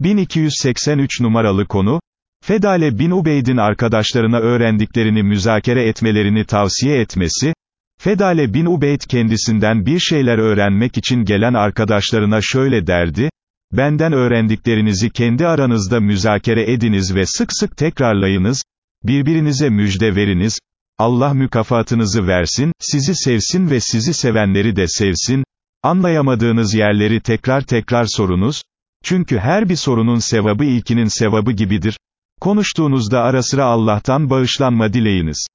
1283 numaralı konu, Fedale bin Ubeyd'in arkadaşlarına öğrendiklerini müzakere etmelerini tavsiye etmesi, Fedale bin Ubeyd kendisinden bir şeyler öğrenmek için gelen arkadaşlarına şöyle derdi, benden öğrendiklerinizi kendi aranızda müzakere ediniz ve sık sık tekrarlayınız, birbirinize müjde veriniz, Allah mükafatınızı versin, sizi sevsin ve sizi sevenleri de sevsin, anlayamadığınız yerleri tekrar tekrar sorunuz, çünkü her bir sorunun sevabı ilkinin sevabı gibidir, konuştuğunuzda ara sıra Allah'tan bağışlanma dileyiniz.